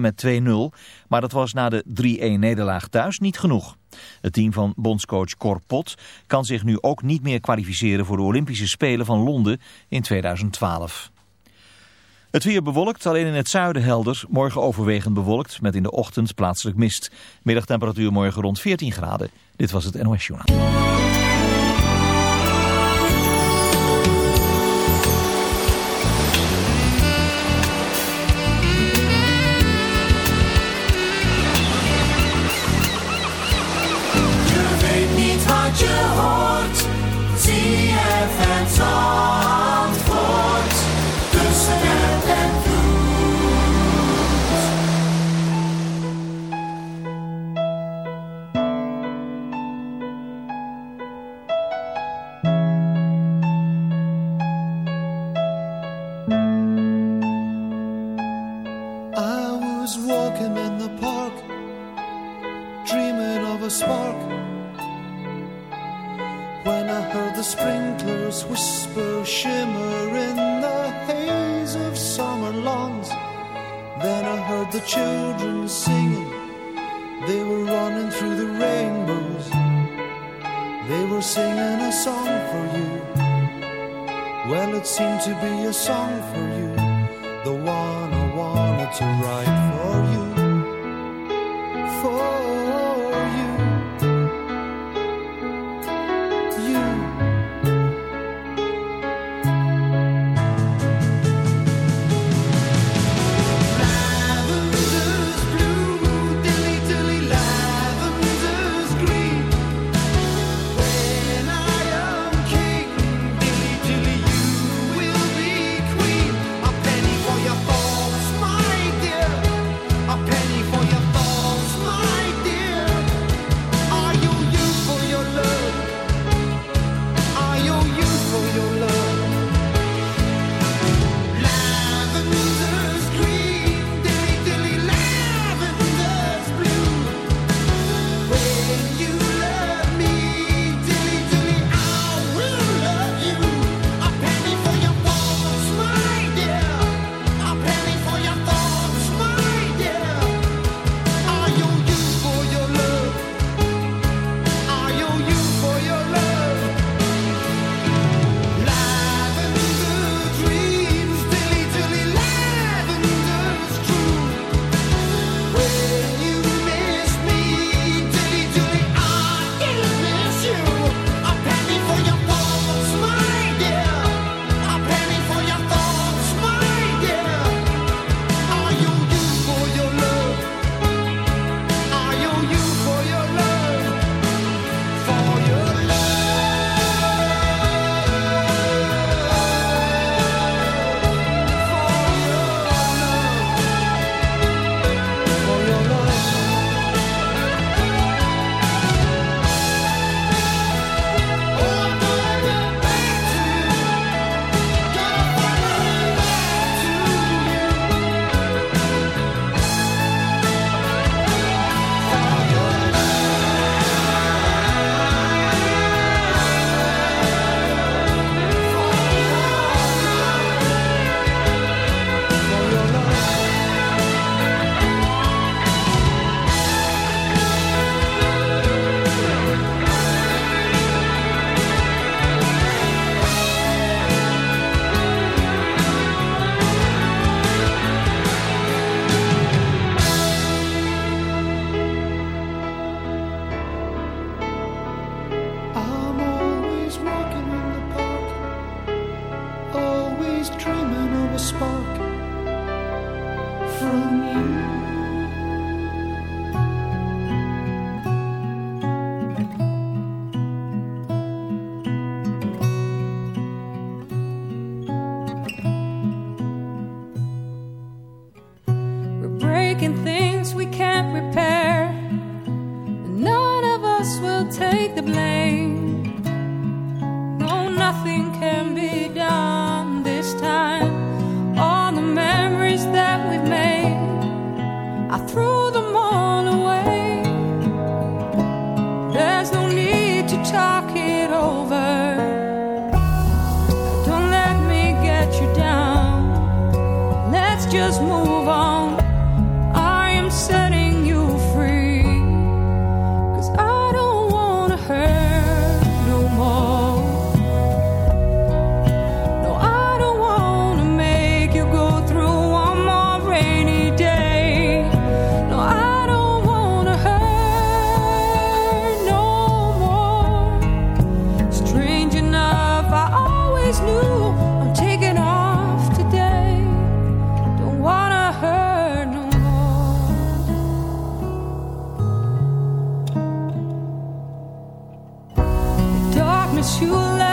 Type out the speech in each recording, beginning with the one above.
Met 2-0, maar dat was na de 3-1 nederlaag thuis niet genoeg. Het team van bondscoach Cor Pot kan zich nu ook niet meer kwalificeren voor de Olympische Spelen van Londen in 2012. Het weer bewolkt, alleen in het zuiden helder. Morgen overwegend bewolkt, met in de ochtend plaatselijk mist. Middagtemperatuur morgen rond 14 graden. Dit was het NOS Journaal.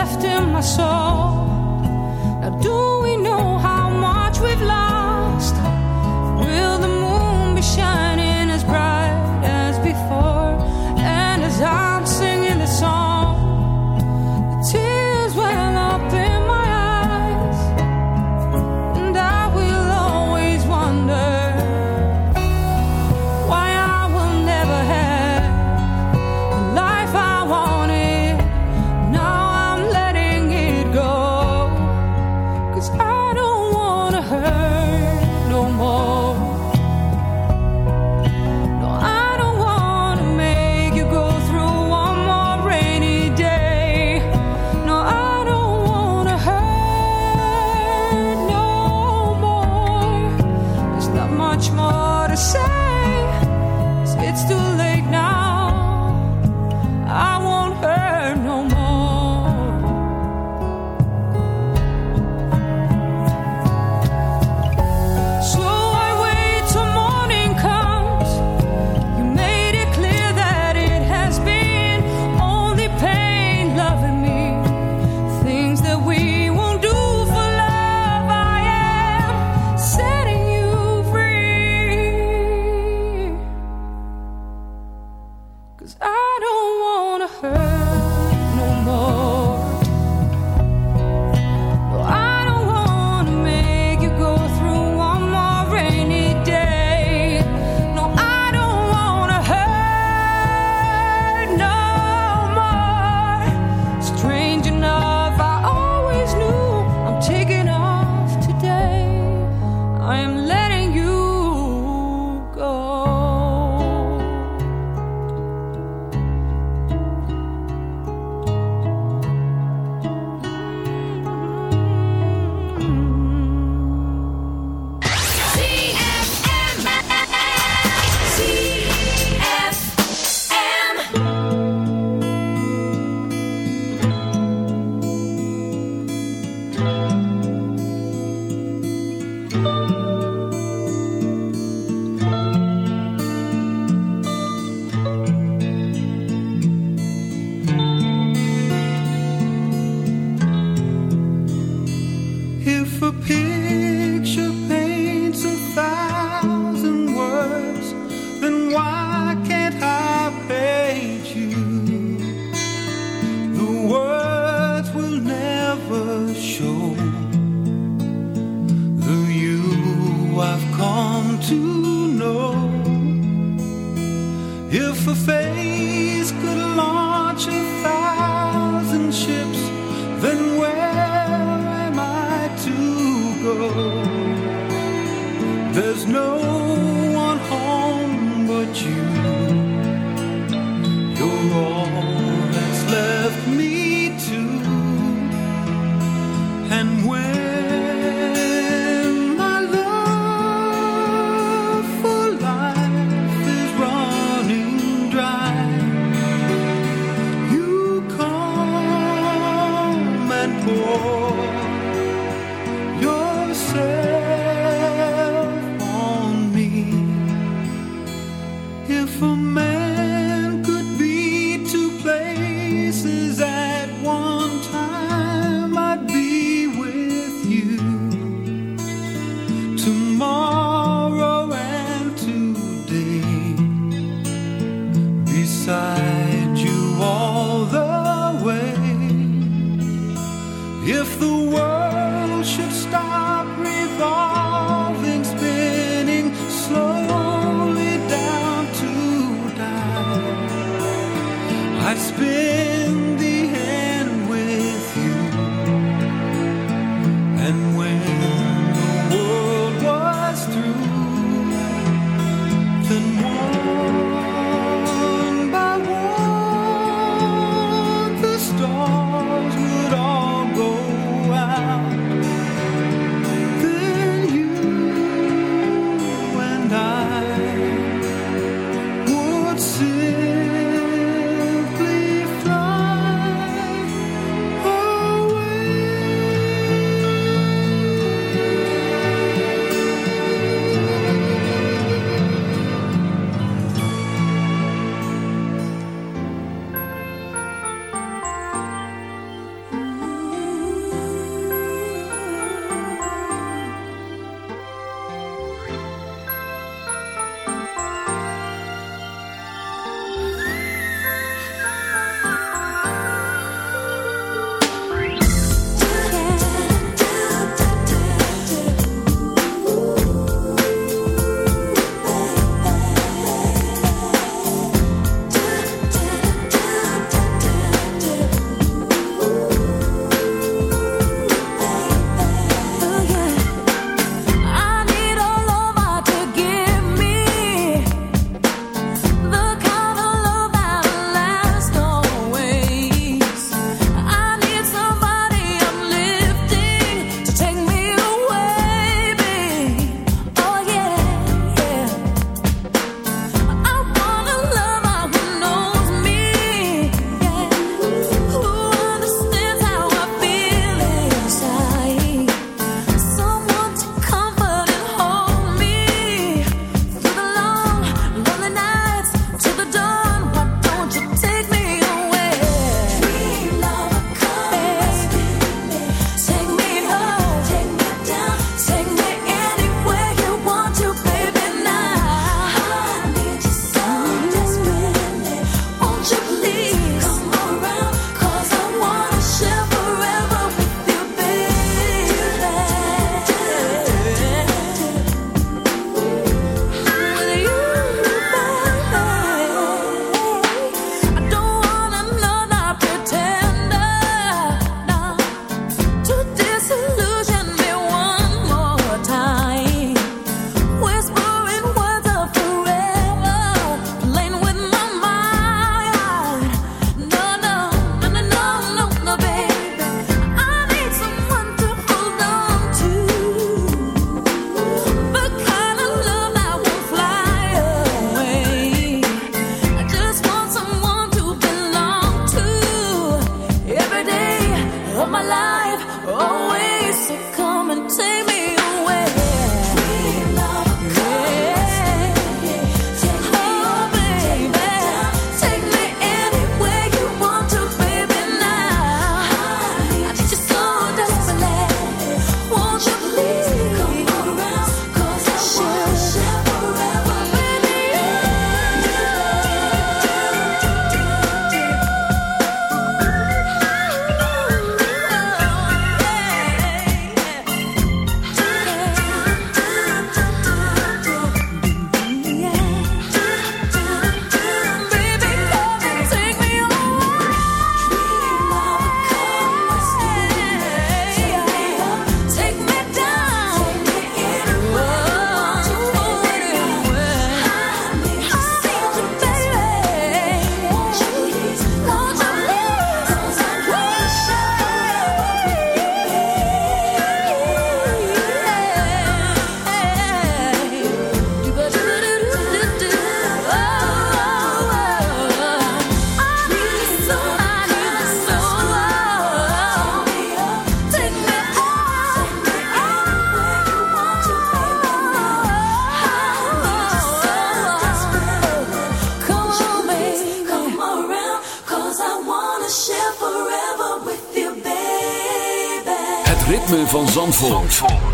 left in my soul. Now do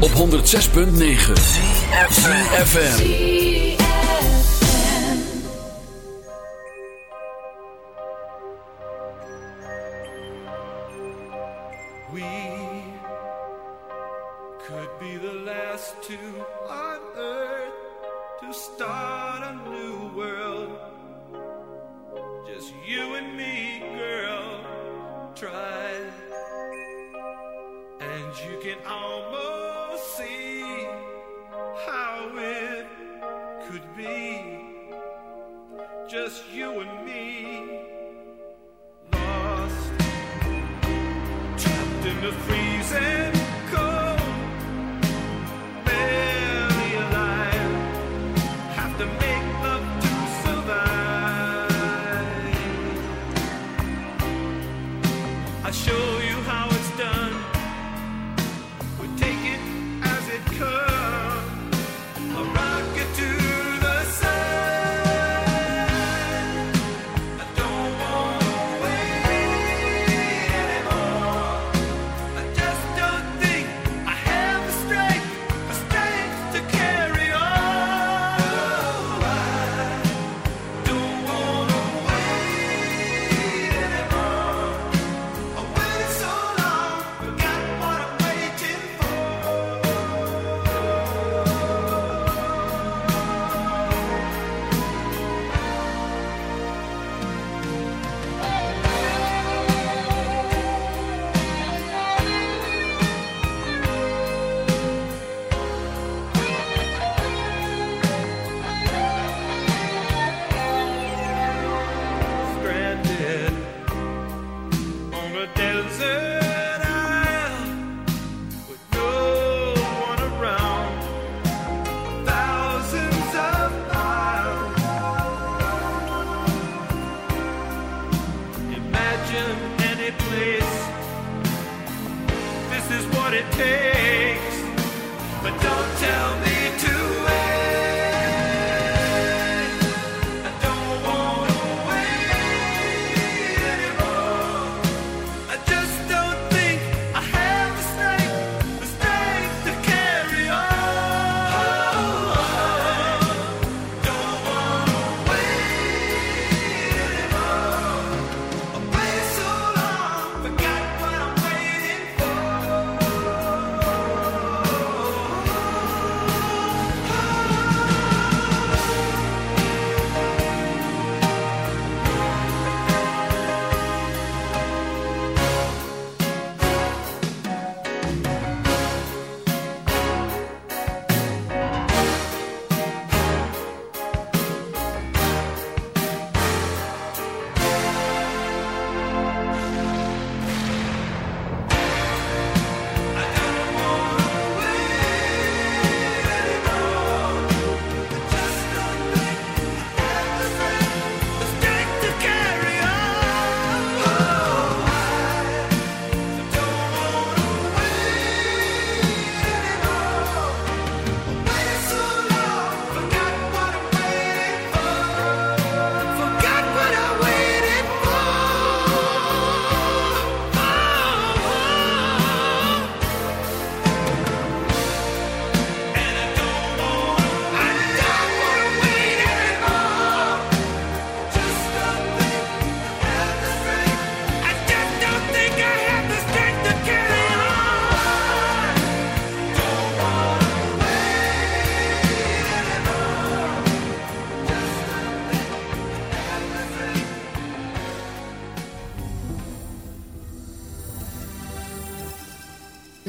op 106.9 FM. just you and me. Lost, trapped in the freezing cold, barely alive. Have to make love to survive. I sure.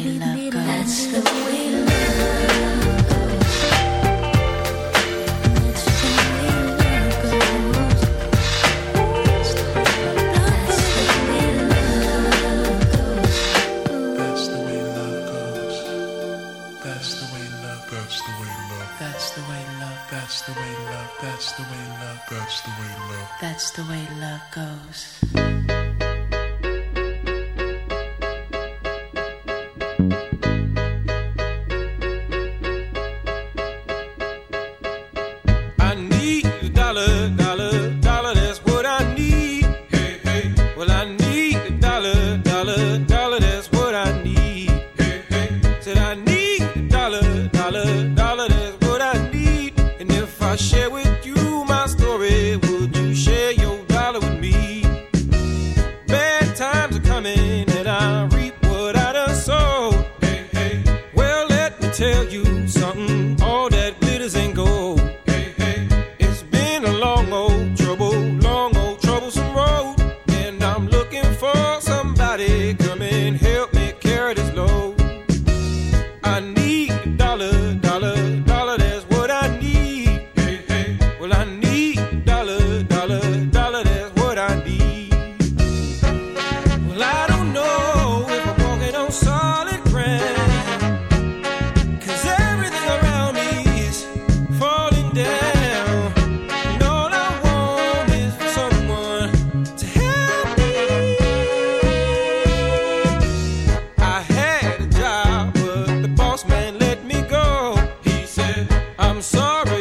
That's the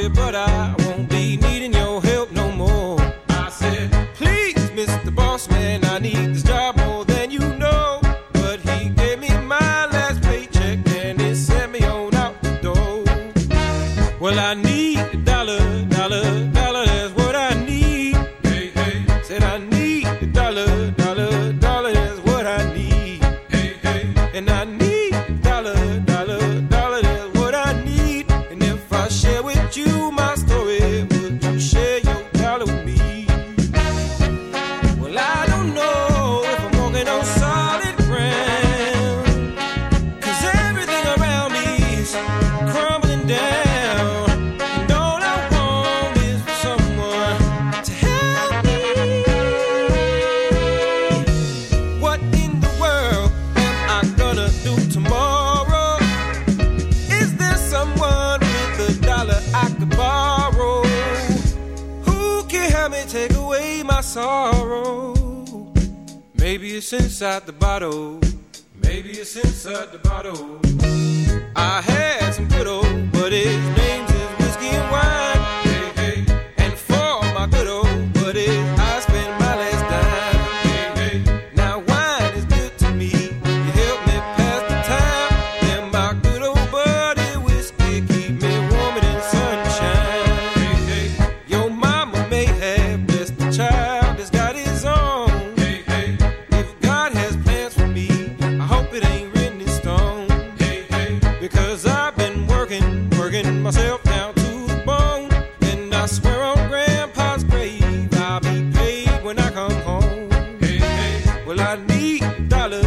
but I won't be needing you. dollars.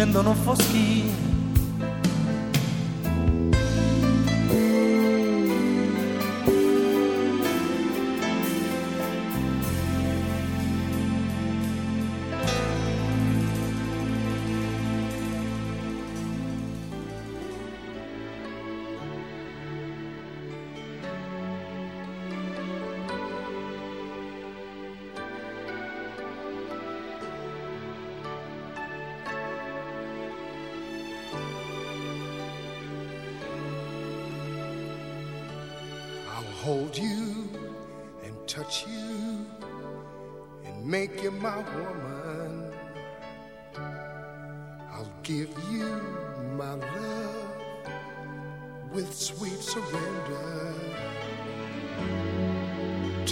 scendono foschi.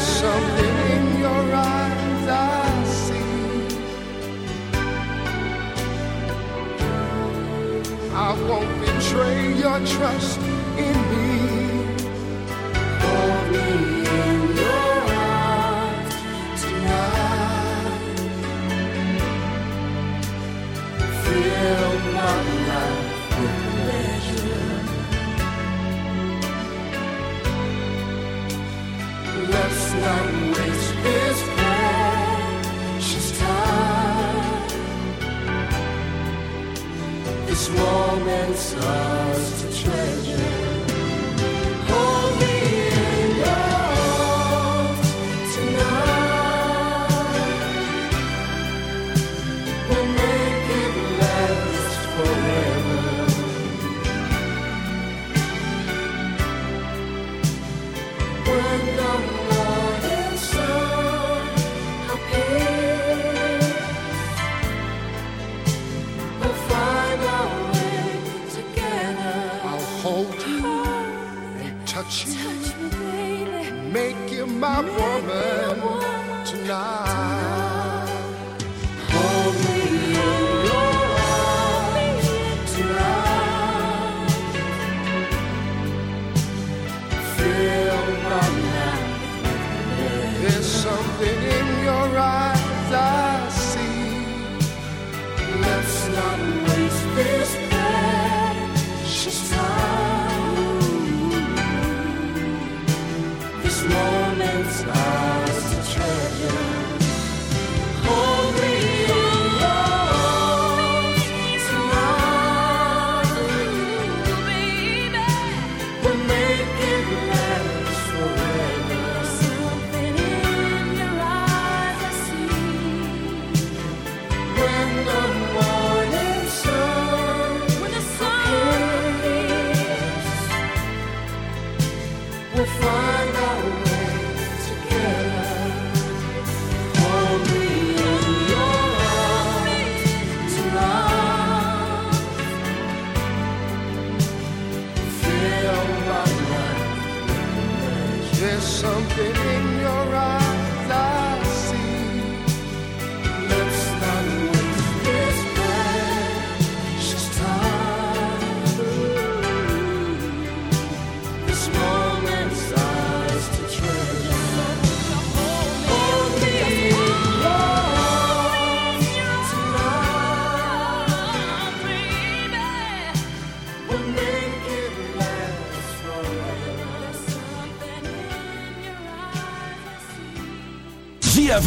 Something in your eyes I see. I won't betray your trust.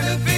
part of it.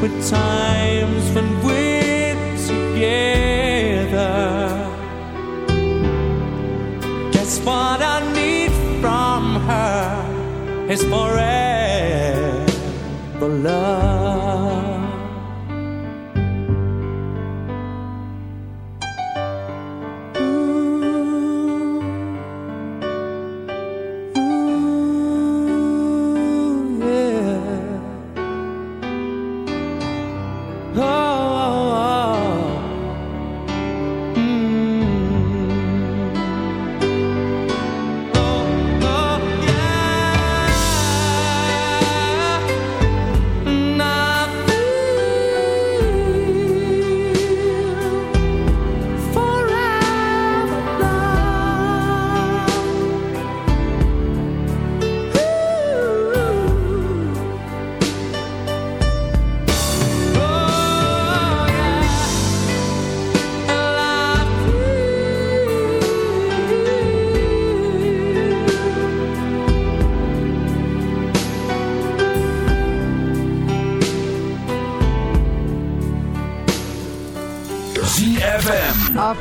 But times when we're together, guess what I need from her is forever love.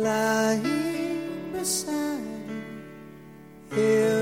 lying beside you.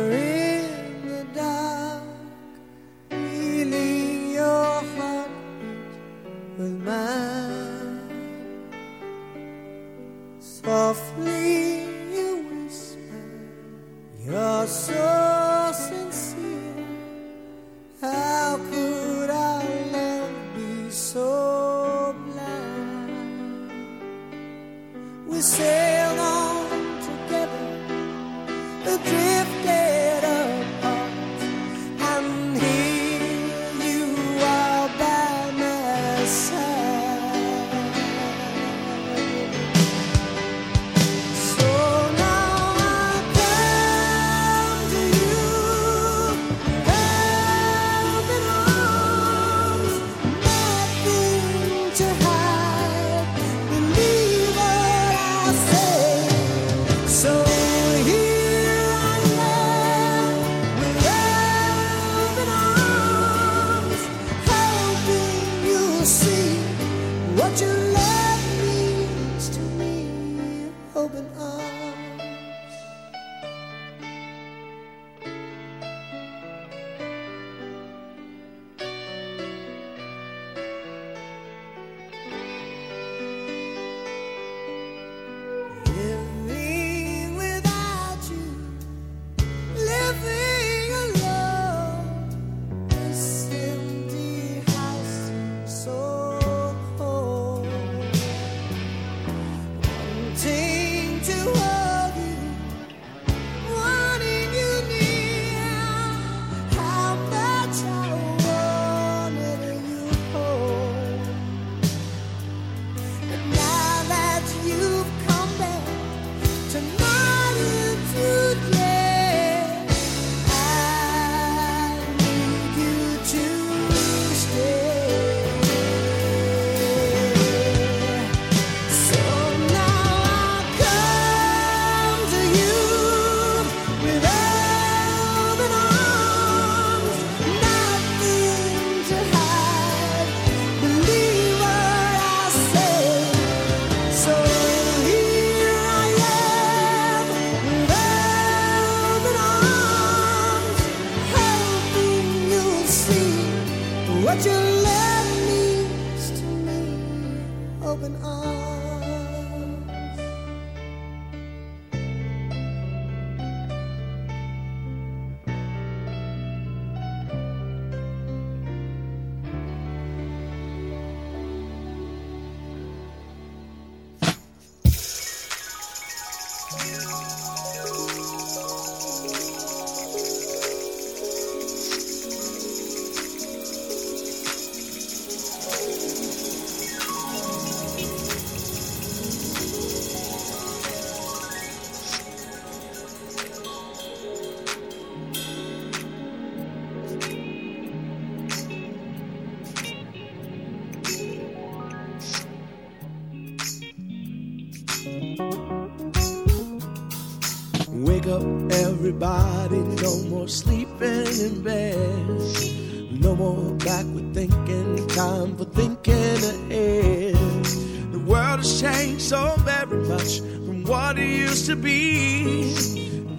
much from what it used to be.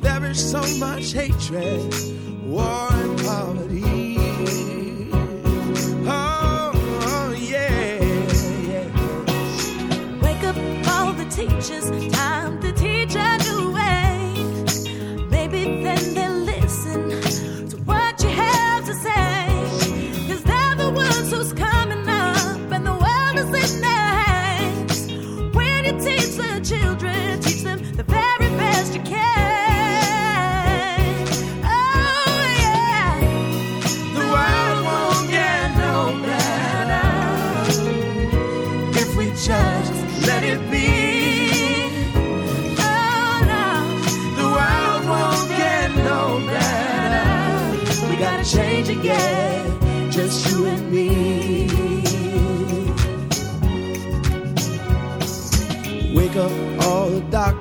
There is so much hatred, war, and poverty. Oh, yeah. Wake up all the teachers. children, teach them the very best you can. Oh, yeah. The world won't get no better if we just let it be. Oh, no. The world won't get no better. We gotta change again, just you and me.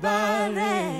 Everybody.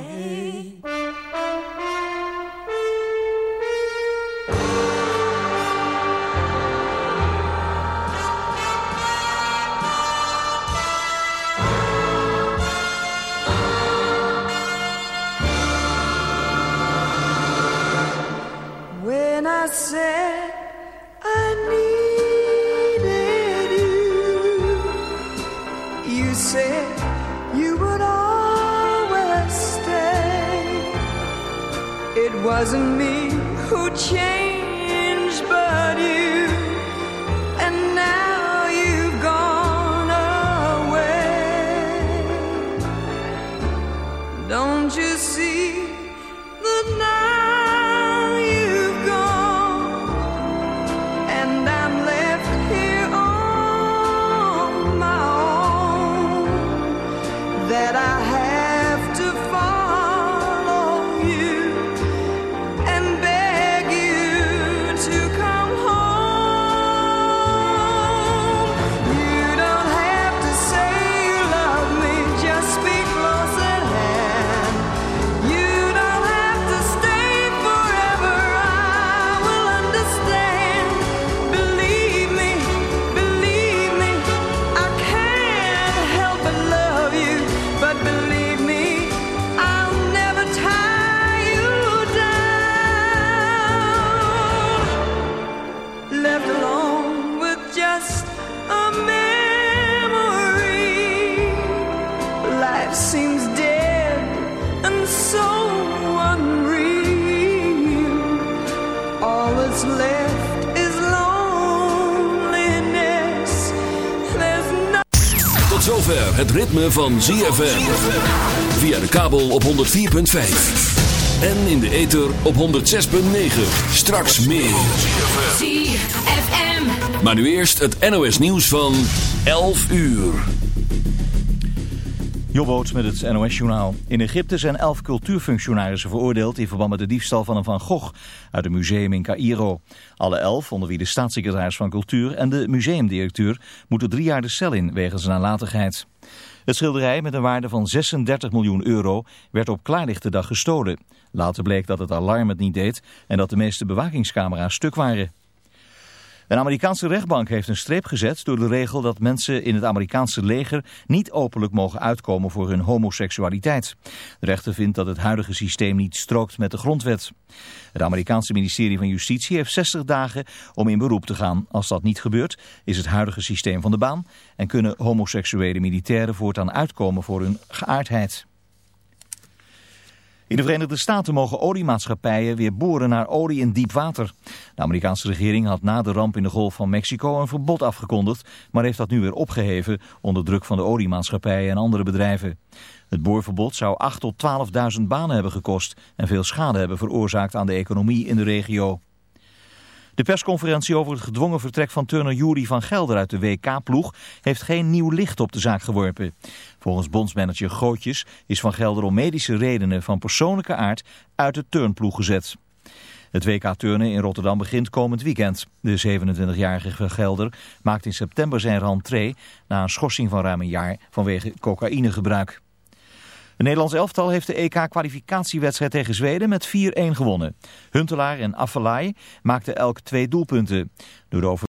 Ritme van ZFM. Via de kabel op 104.5. En in de ether op 106.9. Straks meer. ZFM. Maar nu eerst het NOS nieuws van 11 uur. Jobboot met het NOS-journaal. In Egypte zijn elf cultuurfunctionarissen veroordeeld in verband met de diefstal van een Van Gogh uit een museum in Cairo. Alle elf, onder wie de staatssecretaris van Cultuur en de museumdirecteur, moeten drie jaar de cel in wegens nalatigheid. Het schilderij met een waarde van 36 miljoen euro werd op klaarlichte dag gestolen. Later bleek dat het alarm het niet deed en dat de meeste bewakingscamera's stuk waren. Een Amerikaanse rechtbank heeft een streep gezet door de regel dat mensen in het Amerikaanse leger niet openlijk mogen uitkomen voor hun homoseksualiteit. De rechter vindt dat het huidige systeem niet strookt met de grondwet. Het Amerikaanse ministerie van Justitie heeft 60 dagen om in beroep te gaan. Als dat niet gebeurt, is het huidige systeem van de baan en kunnen homoseksuele militairen voortaan uitkomen voor hun geaardheid. In de Verenigde Staten mogen oliemaatschappijen weer boren naar olie in diep water. De Amerikaanse regering had na de ramp in de Golf van Mexico een verbod afgekondigd, maar heeft dat nu weer opgeheven onder druk van de oliemaatschappijen en andere bedrijven. Het boorverbod zou 8.000 tot 12.000 banen hebben gekost en veel schade hebben veroorzaakt aan de economie in de regio. De persconferentie over het gedwongen vertrek van turner Jury van Gelder uit de WK-ploeg heeft geen nieuw licht op de zaak geworpen. Volgens bondsmanager Gootjes is van Gelder om medische redenen van persoonlijke aard uit de turnploeg gezet. Het WK turnen in Rotterdam begint komend weekend. De 27-jarige van Gelder maakt in september zijn rentree na een schorsing van ruim een jaar vanwege cocaïnegebruik. Het Nederlands elftal heeft de EK-kwalificatiewedstrijd tegen Zweden met 4-1 gewonnen. Huntelaar en Affalay maakten elk twee doelpunten. Door de over